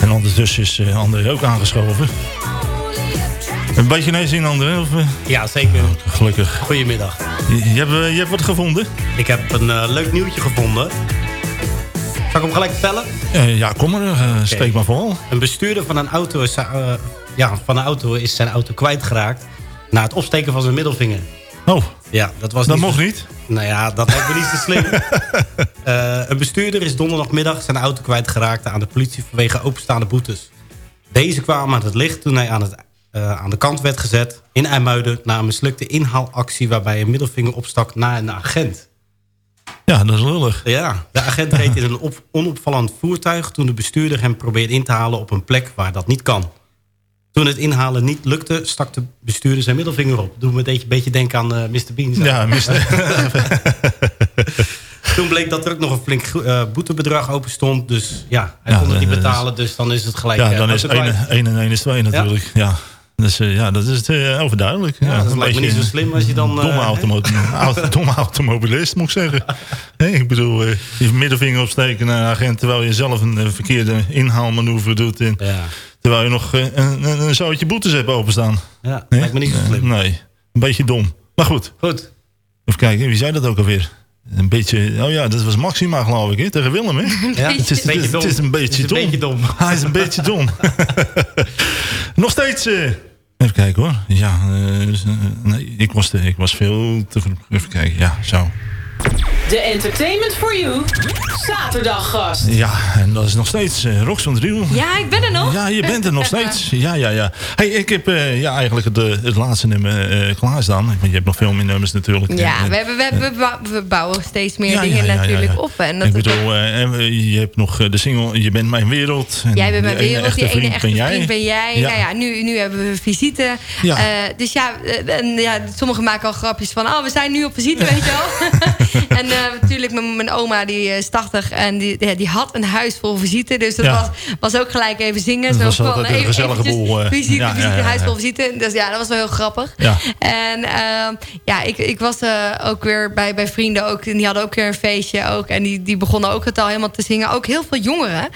En ondertussen is eh, André ook aangeschoven. Een beetje nee zien, André? Of, eh? Ja, zeker. Gelukkig. Goedemiddag. Je, je hebt, eh, je hebt wat gevonden? Ik heb een leuk nieuwtje gevonden. Zal ik hem gelijk vertellen? Ja, kom maar. steek maar vol. Een bestuurder van een, auto is, ja, van een auto is zijn auto kwijtgeraakt... na het opsteken van zijn middelvinger. Oh, Ja, dat was dat niet mocht niet. Nou ja, dat lijkt me niet zo slim. [LAUGHS] Eh, een bestuurder is donderdagmiddag zijn auto kwijtgeraakt aan de politie vanwege openstaande boetes. Deze kwamen aan het licht toen hij aan, het, eh, aan de kant werd gezet in IJmuiden... na een mislukte inhaalactie waarbij een middelvinger opstak naar een agent. Ja, dat is lullig. Ja, de agent reed in een op, onopvallend voertuig... toen de bestuurder hem probeerde in te halen op een plek waar dat niet kan. Toen het inhalen niet lukte, stak de bestuurder zijn middelvinger op. Doe me een beetje, denken aan eh, Mr. Bean. Ja, mister. [LAUGHS] Toen bleek dat er ook nog een flink eh, boetebedrag open stond. Dus ja, hij Ja, kon het niet is- betalen. Dus dan is het gelijk... Ja, eh, dan is auto 1 kwijt. en 1 is 2 natuurlijk. Ja. Dus eh, ja, dat is uh, overduidelijk. Ja, dat lijkt me niet zo slim als je dan... eh, Domme, automo [LAUGHS] domme automobilist, moet ik zeggen. Nee, ik bedoel, eh, je middelvinger opsteken naar een agent... terwijl je zelf een eh, verkeerde inhaalmanoeuvre doet. En, Terwijl je nog eh, een, een, een zootje boetes hebt openstaan. Ja, Nee? lijkt me niet zo Eh, slim. nee, een beetje dom. Maar goed. Goed. Even kijken, wie zei dat ook alweer? Een beetje, oh ja, dat was Maxima geloof ik, hè? tegen Willem. Hè? [LAUGHS] Ja, het, is, een beetje het, dom. is een beetje Het is een dom. beetje dom. Hij is een beetje [LAUGHS] dom. [LAUGHS] Nog steeds. eh, even kijken hoor. Ja, eh, dus, eh, nee, ik, was te, ik was veel te vroeg. Even kijken, ja, zo. De Entertainment for You zaterdaggast. Ja, en dat is nog steeds eh Rox van Driel. Ja, ik ben er nog. Ja, je bent er nog [LAUGHS] steeds. Ja, ja, ja. Hey, ik heb eh, ja, eigenlijk het, het laatste nummer eh klaarstaan. Want je hebt nog veel meer nummers natuurlijk. Ja, we, hebben, we, hebben, we bou- we bouwen steeds meer Ja, dingen ja, ja, ja, natuurlijk ja. op. En dat ik bedoel, eh, je hebt nog de single Je bent mijn wereld. En Jij bent mijn wereld, die echte ene vriend echte ben jij. vriend ben jij. Ja. Nou ja, nu, nu hebben we visite. Ja. Eh, dus ja, en ja, sommigen maken al grapjes van... oh, we zijn nu op visite, weet je wel. [LAUGHS] en natuurlijk, mijn, mijn oma die is 80 en die, ja, die had een huis vol visite. Dus dat was, was ook gelijk even zingen. Dat was een even- gezellige boel, eh. Visite, huis vol visite. Dus ja, dat was wel heel grappig. Ja. En ehm, ja, ik, ik was eh, ook weer bij, bij vrienden ook. En die hadden ook weer een feestje ook. En die, die begonnen ook het al helemaal te zingen. Ook heel veel jongeren.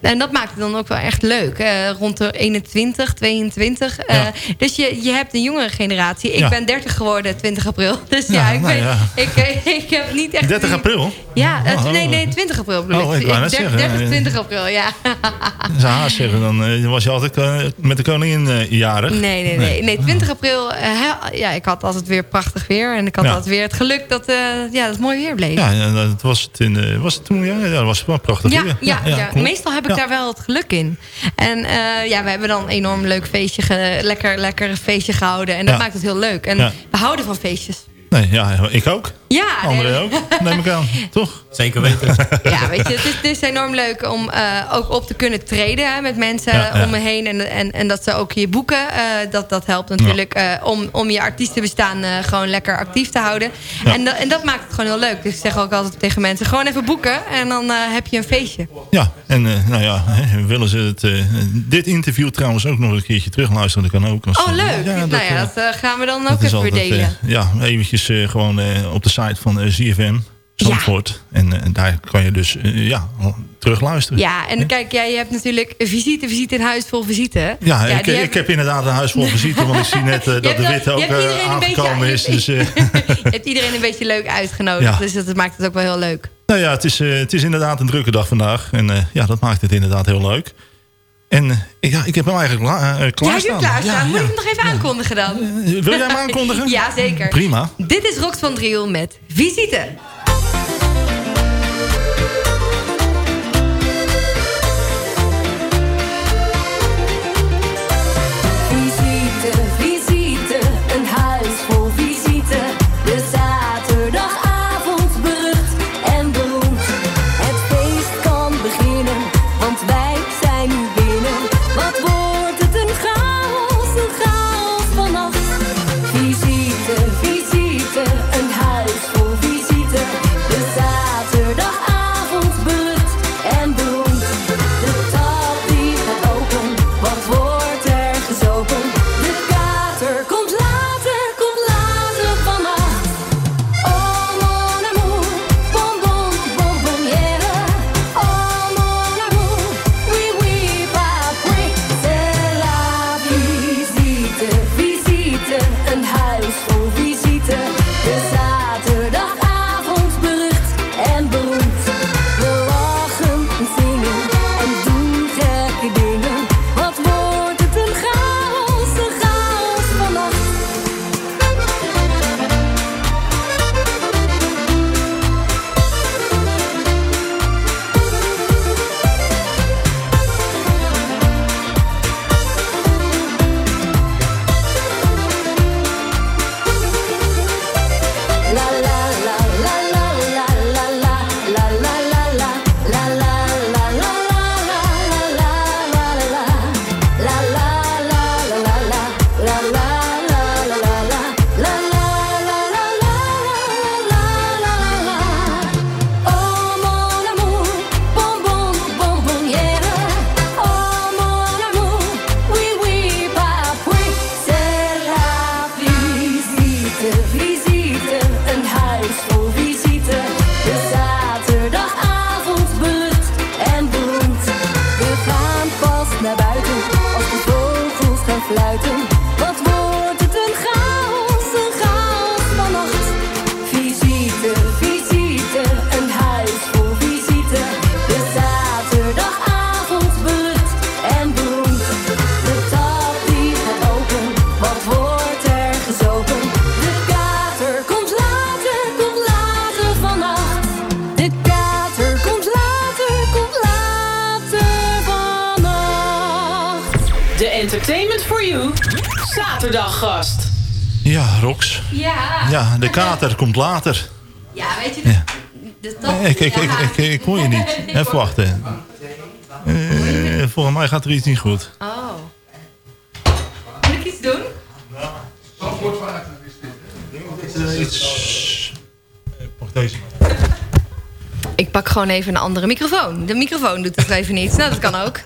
En dat maakt het dan ook wel echt leuk. eh, rond de 21, 22. eh, Ja. dus je, je hebt een jongere generatie. Ik Ja. ben 30 geworden, 20 april. [LAUGHS] Dus ja, Ja, ik, nou ben, ja. Ik, eh, [LAUGHS] ik heb niet echt... 30 april? Ja, Oh, oh. nee, nee, 20 april bedoel Oh, ik wou net 30, zeggen, 30, eh, 20 april, ja. Zou haast zeggen, dan eh, was je altijd eh, met de koningin eh, jarig. Nee, nee, nee. nee 20 april, ja, ik had altijd weer prachtig weer. En ik had Ja. altijd weer het geluk dat, ja, dat het mooi weer bleef. Ja, dat was het, in, was het toen? Ja, ja, dat was wel prachtig. Ja, weer. ja, ja, meestal heb ik daar wel het geluk in. En ja, we hebben dan een enorm leuk feestje, lekker, lekker feestje gehouden. En dat maakt het heel leuk. En we houden van feestjes. Nee, ja, ik ook. Ja, André nee. ook, neem ik aan. [LAUGHS] Toch? Zeker weten. [LAUGHS] Ja, weet je, het is, het is enorm leuk om eh, ook op te kunnen treden hè, met mensen Ja, ja. om me heen. En, en, en dat ze ook je boeken, eh, dat, dat helpt natuurlijk eh, om, om je artiestenbestaan eh, gewoon lekker actief te houden. Ja. En, dat, en dat maakt het gewoon heel leuk. Dus ik zeg ook altijd tegen mensen, gewoon even boeken en dan eh, heb je een feestje. Ja, en eh, nou ja, hè, willen ze het, eh, dit interview trouwens ook nog een keertje terugluisteren? Dat kan ook. als- Oh, leuk. Ja, nou dat, ja, dat gaan we dan ook even weer delen. ja, eventjes eh, gewoon eh, op de site van eh, ZFM Zandvoort. En eh, daar kan je dus ja, terugluisteren. Ja, en kijk, jij hebt natuurlijk een visite, visite in huis vol visite. Ja, ik, die ik hebben- heb inderdaad een huis vol visite, want ik zie net [LAUGHS] dat de je ook een beetje- aangekomen is. Dus, [LAUGHS] Je hebt iedereen een beetje leuk uitgenodigd. Ja. Dus dat maakt het ook wel heel leuk. nou ja, het is, het is inderdaad een drukke dag vandaag. En ja, dat maakt het inderdaad heel leuk. En eh, ja, ik heb hem eigenlijk kla- eh, Ja, klaarstaan. je klaarstaan. Ja, Moet ja. ik hem nog even aankondigen dan? Wil jij hem [LAUGHS] aankondigen? ja, zeker. Prima. Dit is Rox van Driel met. Visite, Entertainment for You zaterdaggast. Ja, Rox. Ja. Ja, de kater komt later. Ja, weet je, Ja. de top. Ik, ik, ik, ik, ik hoor je niet. [LAUGHS] Even wachten. Eh, volgens mij gaat er iets niet goed. Oh. Moet ik iets doen? Iets... Pak deze. Ik pak gewoon even een andere microfoon. De microfoon doet het even niet. Nou, dat kan ook.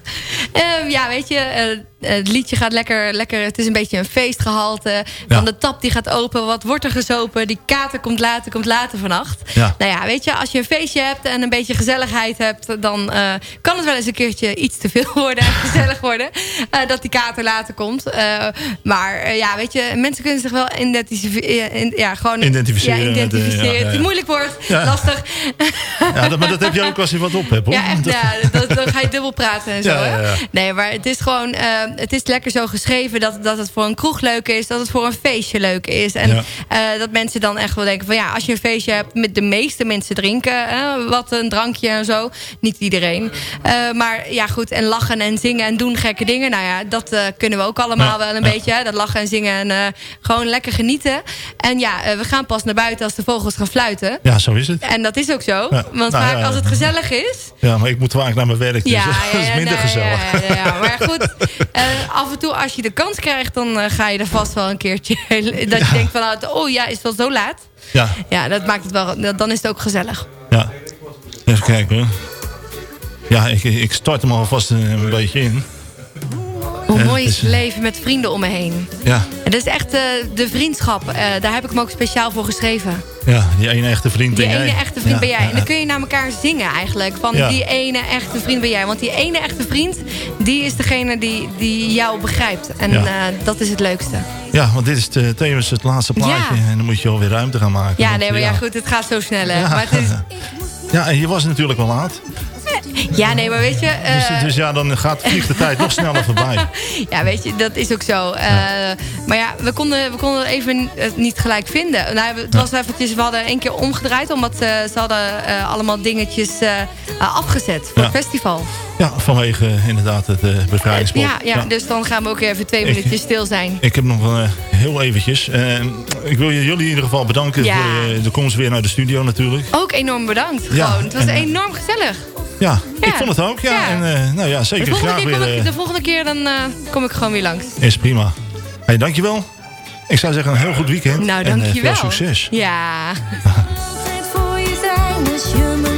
Ehm, ja, weet je, eh, het liedje gaat lekker, lekker... Het is een beetje een feestgehalte. Van de tap die gaat open. Wat wordt er gezopen? Die kater komt later, komt later vannacht. Ja. Nou ja, weet je, als je een feestje hebt en een beetje gezelligheid hebt... dan eh, kan het wel eens een keertje iets te veel worden en gezellig worden. [LAUGHS] eh, dat die kater later komt. Eh, maar eh, ja, weet je, mensen kunnen zich wel identificeren. in- ja, gewoon, Identificeren Ja, eh, identificeren. Het is moeilijk woord. Ja. Lastig. Ja, dat, maar dat heb je ook als je wat op hebt, [LAUGHS] hoor. Ja, echt. Dat- Ja, dat, dan ga je dubbel praten en [LAUGHS] zo. Hè? Nee, maar het is gewoon... eh, het is lekker zo geschreven dat, dat het voor een kroeg leuk is. Dat het voor een feestje leuk is. En Ja. eh, dat mensen dan echt wel denken van... ja, als je een feestje hebt met de meeste mensen drinken... hè, wat een drankje en zo. Niet iedereen. Eh, maar ja, goed. En lachen en zingen en doen gekke dingen. Nou ja, dat eh, kunnen we ook allemaal Ja, wel een ja. beetje. Hè? Dat lachen en zingen en eh, gewoon lekker genieten. En ja, eh, we gaan pas naar buiten als de vogels gaan fluiten. Ja, zo is het. En dat is ook zo. Ja, Want nou vaak als het gezellig is... Ja, maar ik moet vaak naar mijn werk, dus Ja, [LAUGHS] dat is minder gezellig. Ja, ja, ja. Maar goed, [LAUGHS] eh, af en toe als je de kans krijgt... dan eh, ga je er vast wel een keertje... [LAUGHS] dat je denkt van, ah, oh ja, is het wel zo laat? Ja, Ja, dat maakt het wel... Dan is het ook gezellig. ja. Even kijken hoor. Ja, ik, ik start hem alvast een, een beetje in. Hoe mooi het is het leven met vrienden om me heen. Ja, En dat is echt eh, de vriendschap. Eh, daar heb ik hem ook speciaal voor geschreven. ja die ene echte vriend Die ben ene jij. echte vriend Ja, ben jij. ja, En dan kun je naar elkaar zingen eigenlijk. Van Ja. die ene echte vriend ben jij. Want die ene echte vriend, die is degene die, die jou begrijpt. En eh, dat is het leukste. Ja, want dit is de, tevens het laatste plaatje. En dan moet je alweer ruimte gaan maken. Ja, nee, maar ja, goed, het gaat zo snel. Hè. Ja. Maar het is, [LAUGHS] Ja, en je was natuurlijk wel laat. Ja, nee, maar weet je... eh, Dus, dus ja, dan gaat vliegt de tijd nog sneller voorbij. [LAUGHS] Ja, weet je, dat is ook zo. Eh, Maar ja, we konden, we konden even het niet gelijk vinden. Nou, het was eventjes, we hadden één keer omgedraaid... omdat eh, ze hadden allemaal dingetjes afgezet voor Ja. het festival. Ja, vanwege inderdaad het eh bevrijdingssport. Ja, ja, dus dan gaan we ook even twee minuutjes stil zijn. Ik heb nog heel eventjes. ik wil jullie in ieder geval bedanken Ja. voor de komst weer naar de studio natuurlijk. Ook enorm bedankt. Ja, Gewoon. Het was en, enorm gezellig. Ja, Ja. ik vond het ook. Ja, Ja. En eh, nou ja, De zeker volgende, graag keer kom weer. ik, eh, de volgende keer dan, eh, kom ik gewoon weer langs. is prima. Hey, dankjewel. Ik zou zeggen een heel goed weekend. Nou, En dankjewel. veel succes. Ja. [LAUGHS] [LAUGHS]